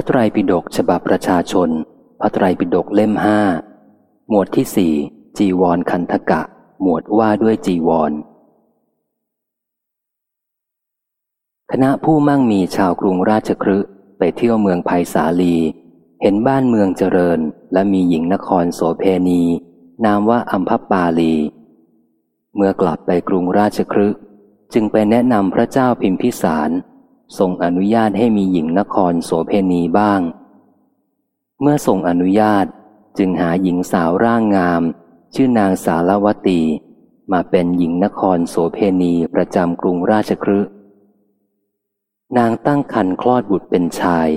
ระไตรปิฎกฉบับประชาชน พระไตรปิฎกเล่มห้าหมวดที่สี่จีวรคันธกะ หมวดว่าด้วยจีวร คณะผู้มั่งมีชาวกรุงราชครึไปเที่ยวเมืองไผ่สาลี เห็นบ้านเมืองเจริญ และมีหญิงนครโสเพณี นามว่าอัมพปาลี เมื่อกลับไปกรุงราชครึจึงไปแนะนำพระเจ้าพิมพิสาร ทรงอนุญาตให้มีหญิงนครโสเพณีบ้าง เมื่อทรงอนุญาตจึงหาหญิงสาวร่างงาม ชื่อนางสารวตี มาเป็นหญิงนครโสเพณีประจำกรุงราชครึนางตั้งคันคลอดบุตรเป็นชาย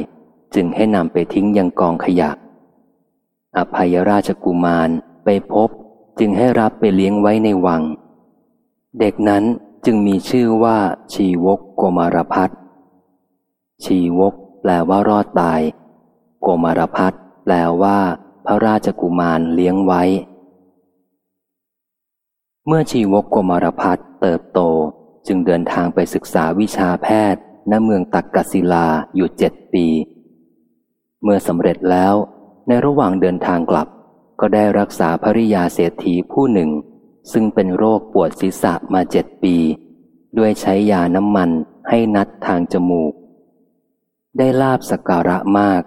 จึงให้นำไปทิ้งยังกองขยะ อภัยราชกุมารไปพบจึงให้รับไปเลี้ยงไว้ในวัง เด็กนั้นจึงมีชื่อว่าชีวกโกมารพัฒ ชีวก แปลว่ารอดตาย โกมารพัฒแปลว่า พระราชกุมารเลี้ยงไว้ เมื่อชีวกโกมารพัฒเติบโตจึงเดินทางไปศึกษาวิชาแพทย์ณเมืองตักกศิลาอยู่เจ็ดปี เมื่อสำเร็จแล้ว ในระหว่างเดินทางกลับ ก็ได้รักษาภริยาเศรษฐีผู้หนึ่ง ซึ่งเป็นโรคปวดศีรษะมาเจ็ดปี ด้วยใช้ยาน้ำมันให้นัดทางจมูก ได้ลาบสการะมาก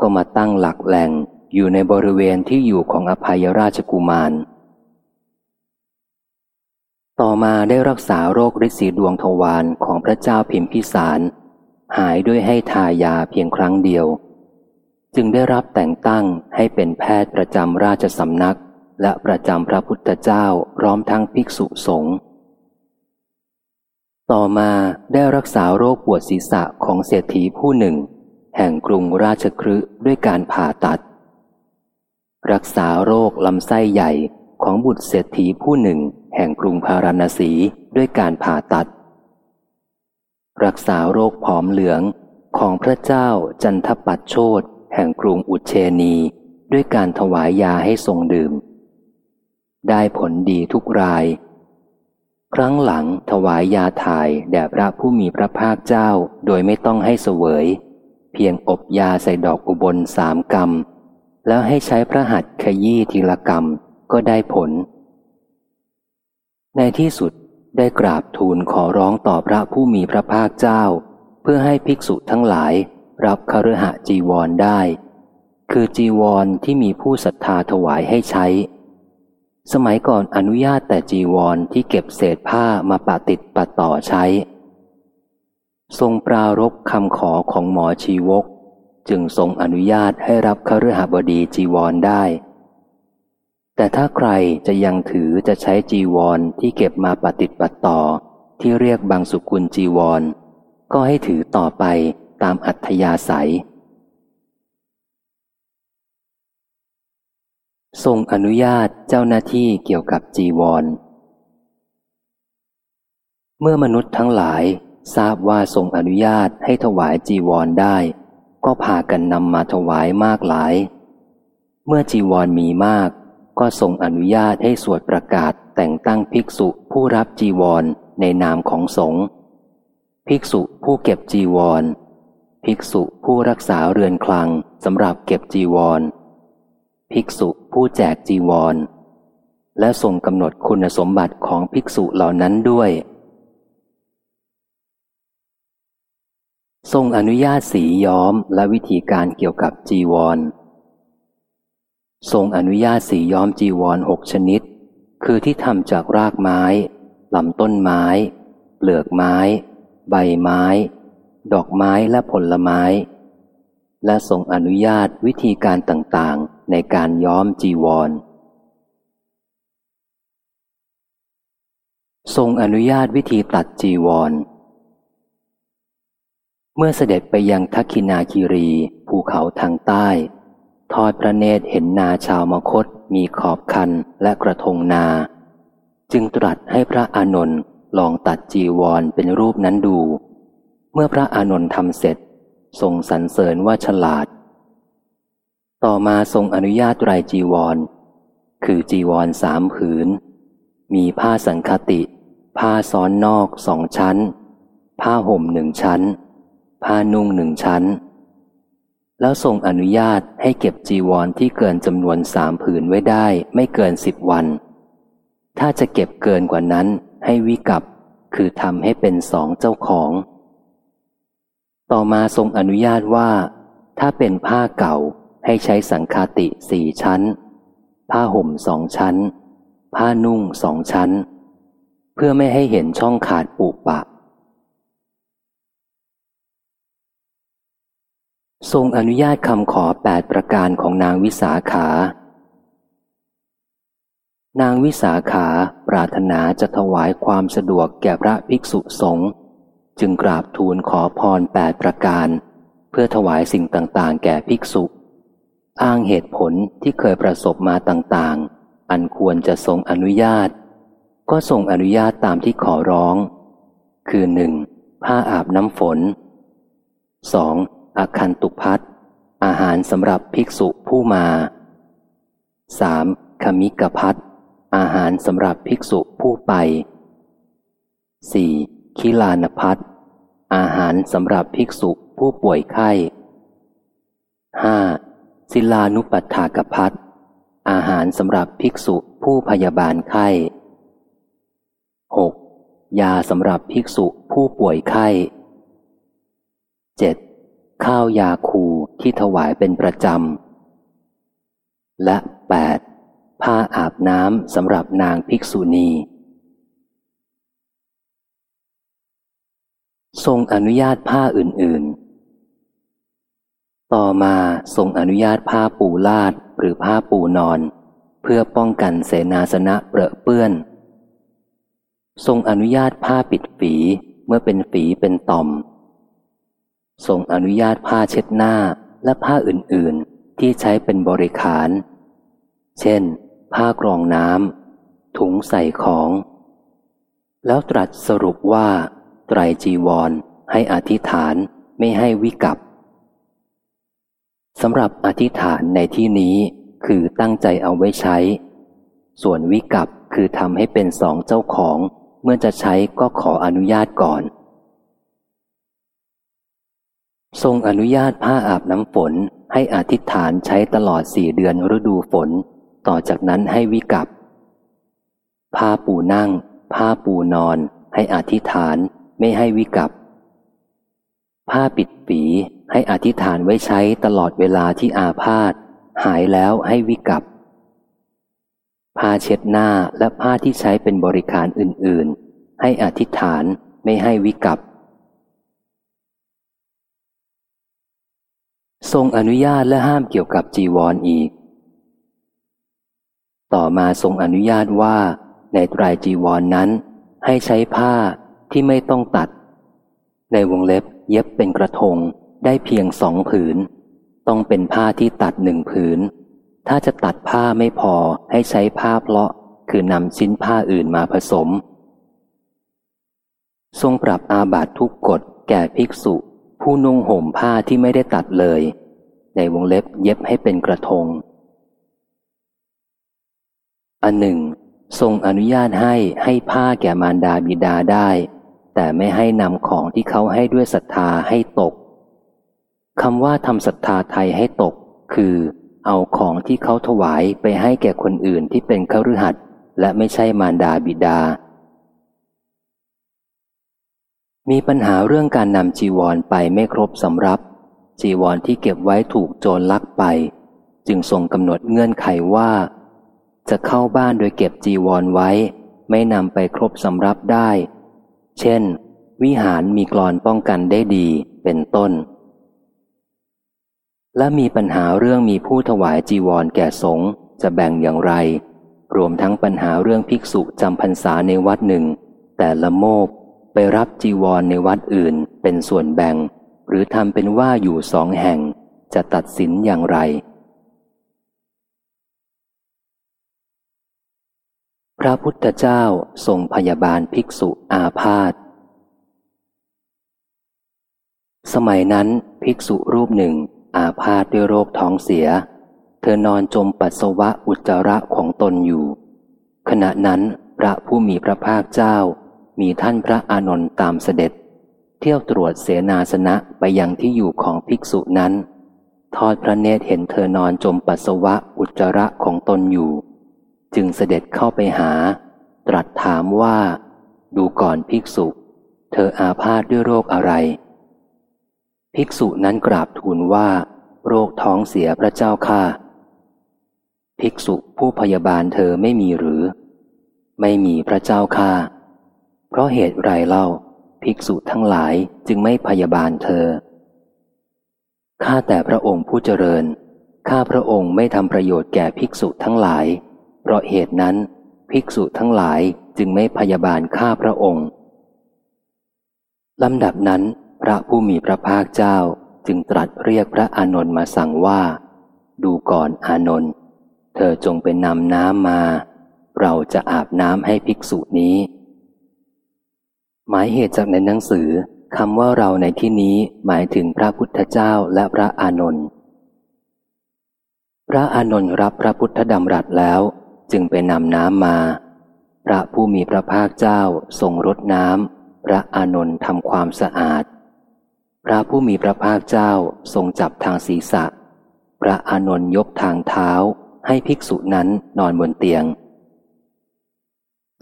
ก็มาตั้งหลักแหล่งอยู่ในบริเวณที่อยู่ของอภัยราชกุมาร ต่อมาได้รักษาโรคฤทธิ์สีดวงทวารของพระเจ้าพิมพิสาร หายด้วยให้ทายาเพียงครั้งเดียว จึงได้รับแต่งตั้งให้เป็นแพทย์ประจำราชสำนัก และประจำพระพุทธเจ้าพร้อมทั้งภิกษุสงฆ์ ต่อมาได้รักษาโรคปวดศีรษะของเศรษฐีผู้หนึ่ง แห่งกรุงราชครืด้วยการผ่าตัด รักษาโรคลำไส้ใหญ่ของบุตรเศรษฐีผู้หนึ่ง แห่งกรุงพาราณสีด้วยการผ่าตัด รักษาโรคผอมเหลืองของพระเจ้าจันทปัตโชตแห่งกรุงอุเชนี ด้วยการถวายยาให้ทรงดื่ม ได้ผลดีทุกราย ครั้งหลังถวายยาถ่ายแด่พระผู้มีพระภาคเจ้าโดยไม่ต้องให้เสวย เพียงอบยาใส่ดอกอุบลสามกรรม แล้วให้ใช้พระหัตถ์ขยี้ทีละกรรมก็ได้ผล ในที่สุดได้กราบทูลขอร้องต่อพระผู้มีพระภาคเจ้า เพื่อให้ภิกษุทั้งหลายรับคฤหะจีวรได้ คือจีวรที่มีผู้ศรัทธาถวายให้ใช้ สมัยก่อนอนุญาตแต่จีวรที่เก็บเศษผ้ามาปะติดปะต่อใช้ ทรงปรารบคำขอของหมอชีวก จึงทรงอนุญาตให้รับคฤหบดีจีวรได้ แต่ถ้าใครจะยังถือจะใช้จีวรที่เก็บมาปะติดปะต่อ ที่เรียกบางสุกุลจีวร ก็ให้ถือต่อไปตามอัธยาศัย ทรงอนุญาตเจ้าหน้าที่เกี่ยวกับจีวร เมื่อมนุษย์ทั้งหลายทราบว่าทรงอนุญาตให้ถวายจีวรได้ ก็พากันนำมาถวายมากหลาย เมื่อจีวรมีมาก ก็ทรงอนุญาตให้สวดประกาศแต่งตั้งภิกษุผู้รับจีวรในนามของสงฆ์ภิกษุผู้เก็บจีวร ภิกษุผู้รักษาเรือนคลังสำหรับเก็บจีวร ภิกษุผู้แจกจีวร และทรงกำหนดคุณสมบัติของภิกษุเหล่านั้นด้วย ทรงอนุญาตสีย้อมและวิธีการเกี่ยวกับจีวร ทรงอนุญาตสีย้อมจีวรหกชนิด คือที่ทำจากรากไม้ลำต้นไม้ เปลือกไม้ ใบไม้ ดอกไม้และผลไม้ และทรงอนุญาตวิธีการต่างๆ ในการย้อมจีวร ทรงอนุญาตวิธีตัดจีวร เมื่อเสด็จไปยังทักคินาคีรีภูเขาทางใต้ ทอดพระเนตรเห็นนาชาวมคตมีขอบคันและกระทงนา จึงตรัสให้พระอานนท์ลองตัดจีวรเป็นรูปนั้นดู เมื่อพระอานนท์ทำเสร็จทรงสรรเสริญว่าฉลาด ต่อมาทรงอนุญาตไรจีวร คือจีวรสามผืน มีผ้าสังคติ ผ้าซ้อนนอกสองชั้น ผ้าห่มหนึ่งชั้น ผ้านุ่งหนึ่งชั้น แล้วทรงอนุญาตให้เก็บจีวรที่เกินจำนวนสามผืนไว้ได้ไม่เกินสิบวัน ถ้าจะเก็บเกินกว่านั้นให้วิกับ คือทำให้เป็นสองเจ้าของ ต่อมาทรงอนุญาตว่า ถ้าเป็นผ้าเก่า ให้ใช้สังคาติสี่ชั้น ผ้าห่มสองชั้น ผ้านุ่งสองชั้น เพื่อไม่ให้เห็นช่องขาดปุปะ ทรงอนุญาตคำขอแปดประการของนางวิสาขา นางวิสาขาปรารถนาจะถวายความสะดวกแก่พระภิกษุสงฆ์จึงกราบทูลขอพรแปดประการ เพื่อถวายสิ่งต่างๆ แก่ภิกษุ อ้างเหตุผลที่เคยประสบมาต่างๆ อันควรจะทรงอนุญาต ก็ทรงอนุญาตตามที่ขอร้อง คือหนึ่งผ้าอาบน้ำฝนสองอาคันตุพัฒอาหารสำหรับภิกษุผู้มา 3. คมิกพัฒอาหารสำหรับภิกษุผู้ไป 4. คิลานพัฒอาหารสำหรับภิกษุผู้ป่วยไข้ 5. ศิลานุปัฏฐากพัฒอาหารสำหรับภิกษุผู้พยาบาลไข้ 6. ยาสำหรับภิกษุผู้ป่วยไข้ 7. ข้าวยาคูที่ถวายเป็นประจำ และ 8. ผ้าอาบน้ำสำหรับนางภิกษุณี ทรงอนุญาตผ้าอื่น ๆ ต่อมาทรงอนุญาตผ้าปูลาดหรือผ้าปูนอน เพื่อป้องกันเสนาสนะเปรอะเปื้อน ทรงอนุญาตผ้าปิดฝีเมื่อเป็นฝีเป็นต่อม ทรงอนุญาตผ้าเช็ดหน้าและผ้าอื่นๆ ที่ใช้เป็นบริขาร เช่น ผ้ากรองน้ำถุงใส่ของ แล้วตรัสสรุปว่า ไตรจีวรให้อธิษฐานไม่ให้วิกับ สำหรับอธิษฐานในที่นี้คือตั้งใจเอาไว้ใช้ ส่วนวิกับคือทำให้เป็นสองเจ้าของ เมื่อจะใช้ก็ขออนุญาตก่อน ทรงอนุญาตผ้าอาบน้ำฝนให้อธิษฐานใช้ตลอดสี่เดือนฤดูฝน ต่อจากนั้นให้วิกับผ้าปูนั่ง ผ้าปูนอน ให้อธิษฐานไม่ให้วิกับผ้าปิดปี ให้อธิษฐานไว้ใช้ตลอดเวลาที่อาพาธหายแล้วให้วิกับผ้าเช็ดหน้าและผ้าที่ใช้เป็นบริการอื่น ๆ ให้อธิษฐานไม่ให้วิกับ ทรงอนุญาตและห้ามเกี่ยวกับจีวรออีก ต่อมาทรงอนุญาตว่า ในตรายจีวรนนั้น ให้ใช้ผ้าที่ไม่ต้องตัด ในวงเล็บเย็บเป็นกระทง ได้เพียงสองผืน ต้องเป็นผ้าที่ตัดหนึ่งผืน ถ้าจะตัดผ้าไม่พอให้ใช้ผ้าเพลาะ คือนำชิ้นผ้าอื่นมาผสม ทรงปรับอาบัตทุกกฎแก่ภิกษุ ผู้นุ่งห่มผ้าที่ไม่ได้ตัดเลย ในวงเล็บเย็บให้เป็นกระทง อันหนึ่ง ทรงอนุญาตให้ให้ผ้าแก่มารดาบิดาได้ แต่ไม่ให้นำของที่เขาให้ด้วยศรัทธาให้ตก คำว่าทำศรัทธาไทยให้ตก คือ เอาของที่เขาถวายไปให้แก่คนอื่นที่เป็นขรือหัดและไม่ใช่มารดาบิดา มีปัญหาเรื่องการนำจีวรไปไม่ครบสำรับ จีวรที่เก็บไว้ถูกโจรลักไป จึงทรงกำหนดเงื่อนไขว่า จะเข้าบ้านโดยเก็บจีวรไว้ ไม่นำไปครบสำรับได้ เช่น วิหารมีกรอนป้องกันได้ดีเป็นต้น และมีปัญหาเรื่องมีผู้ถวายจีวรแก่สงฆ์จะแบ่งอย่างไร รวมทั้งปัญหาเรื่องภิกษุจำพรรษาในวัดหนึ่ง แต่ละโมบไปรับจีวรในวัดอื่นเป็นส่วนแบ่ง หรือทำเป็นว่าอยู่สองแห่ง จะตัดสินอย่างไร พระพุทธเจ้าทรงพยาบาลภิกษุอาพาธสมัยนั้นภิกษุรูปหนึ่ง อาพาธด้วยโรคท้องเสีย เธอนอนจมปัสสาวะอุจจาระของตนอยู่ ขณะนั้นพระผู้มีพระภาคเจ้า มีท่านพระอานนท์ตามเสด็จ เที่ยวตรวจเสนาสนะไปยังที่อยู่ของภิกษุนั้น ทอดพระเนตรเห็นเธอนอนจมปัสสาวะอุจจาระของตนอยู่ จึงเสด็จเข้าไปหา ตรัสถามว่า ดูก่อนภิกษุ เธออาพาธด้วยโรคอะไร ภิกษุนั้นกราบทูลว่า โรคท้องเสียพระเจ้าค่ะภิกษุผู้พยาบาลเธอไม่มีหรือ ไม่มีพระเจ้าค่ะเพราะเหตุไรเล่า ภิกษุทั้งหลายจึงไม่พยาบาลเธอ ข้าแต่พระองค์ผู้เจริญ ข้าพระองค์ไม่ทำประโยชน์แก่ภิกษุทั้งหลาย เพราะเหตุนั้น ภิกษุทั้งหลายจึงไม่พยาบาลข้าพระองค์ลำดับนั้น พระผู้มีพระภาคเจ้าจึงตรัสเรียกพระอานนท์มาสั่งว่า ดูก่อนอานนท์เธอจงเป็นำน้ำมา เราจะอาบน้ำให้ภิกษุนี้ หมายเหตุจากในหนังสือคำว่าเราในที่นี้หมายถึงพระพุทธเจ้าและพระอานนท์พระอานนท์รับพระพุทธดำรัสแล้ว จึงไปนำน้ำมา พระผู้มีพระภาคเจ้าทรงรดน้ำพระอานนท์ทำความสะอาด ระผู้มีพระภาคเจ้าทรงจับทางศีรษะ พระอานนท์ยกทางเท้าให้ภิกษุนั้นนอนบนเตียง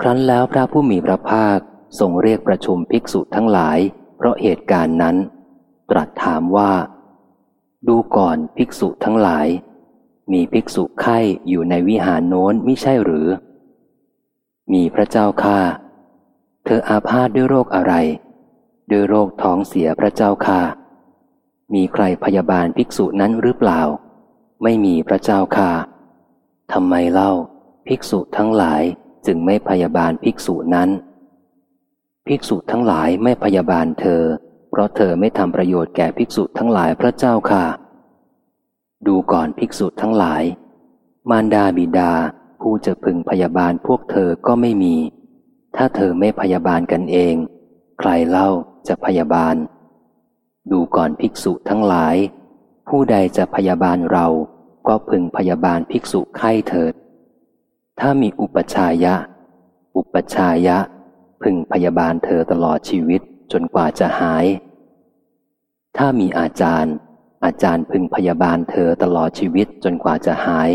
ครั้นแล้วพระผู้มีพระภาคทรงเรียกประชุมภิกษุทั้งหลาย เพราะเหตุการณ์นั้น ตรัสถามว่า ดูก่อนภิกษุทั้งหลาย มีภิกษุไข้อยู่ในวิหารโน้นไม่ใช่หรือ มีพระเจ้าค่า เธออาพาธด้วยโรคอะไร ด้วยโรคท้องเสียพระเจ้าค่ามีใครพยาบาลภิกษุนั้นหรือเปล่า ไม่มีพระเจ้าค่าทำไมเล่า ภิกษุทั้งหลายจึงไม่พยาบาลภิกษุนั้น ภิกษุทั้งหลายไม่พยาบาลเธอ เพราะเธอไม่ทำประโยชน์แก่ภิกษุทั้งหลายพระเจ้าค่ะ ดูก่อนภิกษุทั้งหลาย มารดาบิดาผู้จะพึงพยาบาลพวกเธอก็ไม่มี ถ้าเธอไม่พยาบาลกันเอง ใครเล่า จะพยาบาล ดูก่อนภิกษุทั้งหลาย ผู้ใดจะพยาบาลเราก็พึงพยาบาลภิกษุไข้เถิด ถ้ามีอุปชายะ อุปชายะ พึงพยาบาลเธอตลอดชีวิตจนกว่าจะหาย ถ้ามีอาจารย์ อาจารย์พึงพยาบาลเธอตลอดชีวิตจนกว่าจะหาย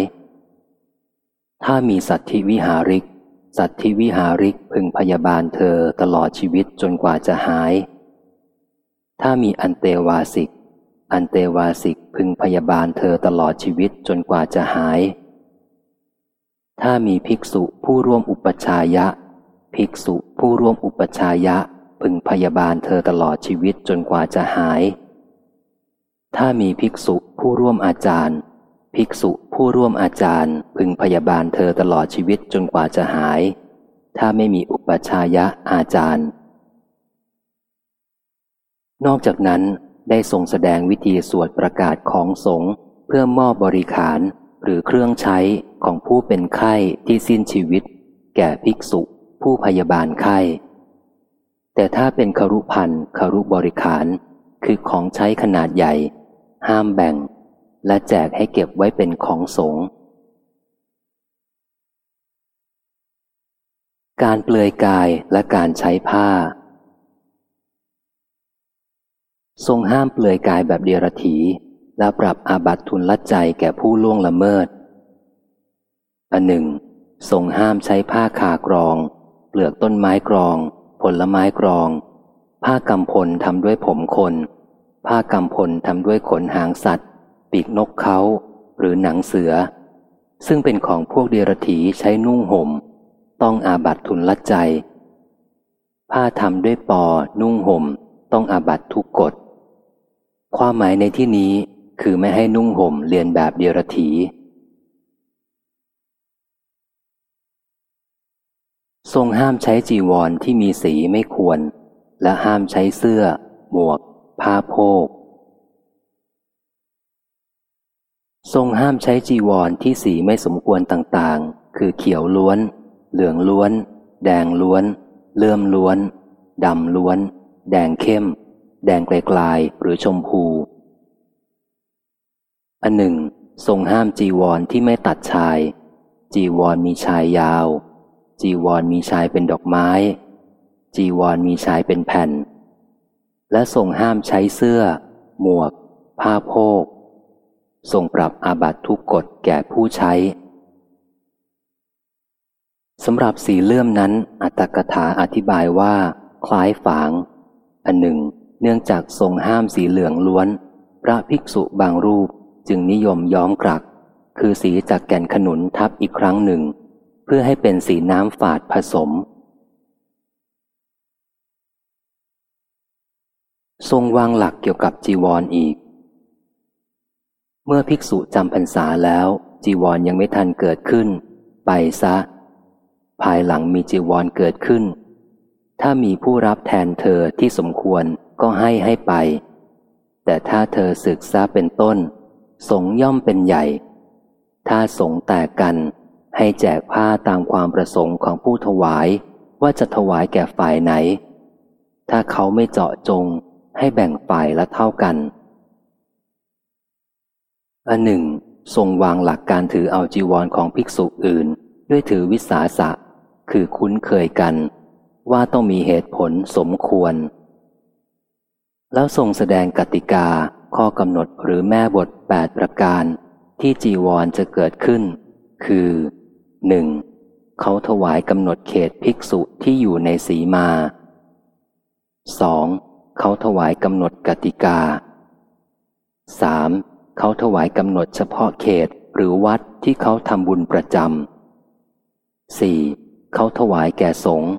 ถ้ามีสัตธิวิหาริก สัตธิวิหาริกพึงพยาบาลเธอตลอดชีวิตจนกว่าจะหาย ถ้ามีอันเตวาสิก อันเตวาสิกพึงพยาบาลเธอตลอดชีวิตจนกว่าจะหาย ถ้ามีภิกษุผู้ร่วมอุปชายะ ภิกษุผู้ร่วมอุปชายะ พึงพยาบาลเธอตลอดชีวิตจนกว่าจะหาย ถ้ามีภิกษุผู้ร่วมอาจารย์ ภิกษุผู้ร่วมอาจารย์ พึงพยาบาลเธอตลอดชีวิตจนกว่าจะหาย ถ้าไม่มีอุปชายะอาจารย์ นอกจากนั้นได้ทรงแสดงวิธีสวดประกาศของสงฆ์เพื่อมอบบริขารหรือเครื่องใช้ของผู้เป็นไข้ที่สิ้นชีวิต แก่ภิกษุผู้พยาบาลไข้ แต่ถ้าเป็นคารุพันธ์คารุบริขาร คือของใช้ขนาดใหญ่ ห้ามแบ่ง และแจกให้เก็บไว้เป็นของสงฆ์การเปลือยกายและการใช้ผ้า ทรงห้ามเปลือยกายแบบเดียรถี และปรับอาบัตทุนละใจแก่ผู้ล่วงละเมิด อันหนึ่ง ทรงห้ามใช้ผ้าคากรอง เปลือกต้นไม้กรอง ผลไม้กรอง ผ้ากำพลทำด้วยผมคน ผ้ากำพลทำด้วยขนหางสัตว์ ปีกนกเขา หรือหนังเสือ ซึ่งเป็นของพวกเดรถีใช้นุ่งหม่ม ต้องอาบัตทุนละใจ ผ้าทำด้วยปอนุ่งหม่ม ต้องอาบัตทุกกฎ ความหมายในที่นี้คือไม่ให้นุ่งห่มเรียนแบบเดียรถีทรงห้ามใช้จีวรที่มีสีไม่ควร และห้ามใช้เสื้อ หมวก ผ้าโพก ทรงห้ามใช้จีวรที่สีไม่สมควรต่างๆ คือเขียวล้วน เหลืองล้วน แดงล้วน เลื่อมล้วน ดำล้วน แดงเข้ม แดงไกลๆหรือชมพู อันหนึ่ง ทรงห้ามจีวรที่ไม่ตัดชาย จีวรมีชายยาว จีวรมีชายเป็นดอกไม้ จีวรมีชายเป็นแผ่น และทรงห้ามใช้เสื้อ หมวก ผ้าโพกทรงปรับอาบัตทุกกฎแก่ผู้ใช้สำหรับสีเลื่อมนั้นอัตตกถาอธิบายว่า คล้ายฝาง อันหนึ่ง เนื่องจากทรงห้ามสีเหลืองล้วน พระภิกษุบางรูปจึงนิยมย้อมกรัก คือสีจากแก่นขนุนทับอีกครั้งหนึ่ง เพื่อให้เป็นสีน้ำฝาดผสม ทรงวางหลักเกี่ยวกับจีวรออีก เมื่อภิกษุจำพรรษาแล้ว จีวรยังไม่ทันเกิดขึ้น ไปซะ ภายหลังมีจีวรเกิดขึ้น ถ้ามีผู้รับแทนเธอที่สมควร ก็ให้ให้ไป แต่ถ้าเธอศึกษาเป็นต้น สงย่อมเป็นใหญ่ ถ้าสงแตกกันให้แจกผ้าตามความประสงค์ของผู้ถวายว่าจะถวายแก่ฝ่ายไหน ถ้าเขาไม่เจาะจงให้แบ่งฝ่ายละเท่ากันอันหนึ่ง ทรงวางหลักการถือเอาจีวรของภิกษุอื่น ด้วยถือวิสาสะ คือคุ้นเคยกัน ว่าต้องมีเหตุผลสมควร แล้วทรงแสดงกติกาข้อกำหนดหรือแม่บทแปดประการ ที่จีวรจะเกิดขึ้น คือหนึ่งเขาถวายกำหนดเขตภิกษุที่อยู่ในสีมาสองเขาถวายกำหนดกติกาสามเขาถวายกำหนดเฉพาะเขตหรือวัดที่เขาทำบุญประจำสี่เขาถวายแก่สงฆ์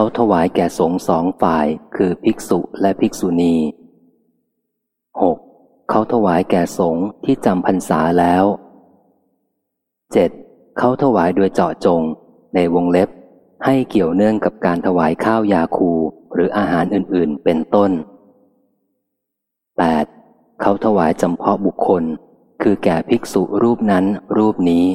เขาถวายแก่สงสองฝ่ายคือภิกษุและภิกษุณีหกเขาถวายแก่สงที่จำพรรษาแล้วเจ็ดเขาถวายโดยเจาะจง ในวงเล็บ ให้เกี่ยวเนื่องกับการถวายข้าวยาคู หรืออาหารอื่น ๆ เป็นต้น 8. เขาถวายจำเพาะบุคคล คือแก่ภิกษุรูปนั้นรูปนี้